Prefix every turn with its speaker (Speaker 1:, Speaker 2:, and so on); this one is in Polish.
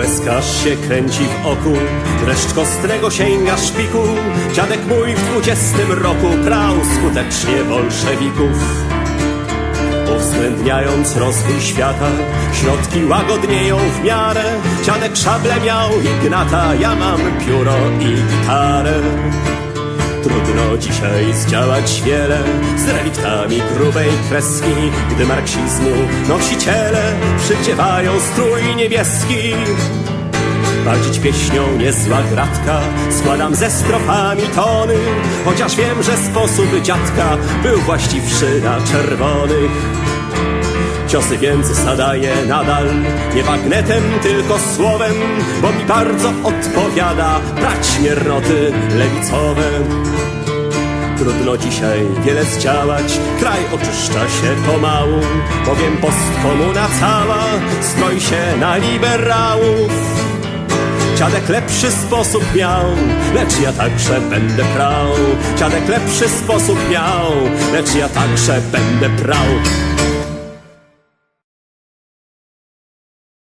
Speaker 1: Twarz się kręci w oku, dreszcz kostnego sięga szpiku. Dziadek mój w dwudziestym roku prał skutecznie bolszewików. Uwzględniając rozwój świata, środki łagodnieją w miarę. Dziadek szable miał i gnata, ja mam pióro i gitarę. Trudno dzisiaj zdziałać wiele z reliktami grubej kreski, gdy marksizmu nosiciele przywdziewają strój niebieski. Walczyć pieśnią niezła gratka, składam ze strofami tony, chociaż wiem, że sposób dziadka był właściwszy na czerwonych. Ciosy więc zadaję nadal, nie bagnetem, tylko słowem, bo mi bardzo odpowiada brać miernoty lewicowe. Trudno dzisiaj wiele zdziałać, kraj oczyszcza się pomału, bowiem postkomuna cała stroi się na liberałów. Dziadek lepszy sposób miał, lecz ja także będę prał. Dziadek lepszy sposób miał, lecz ja także będę prał.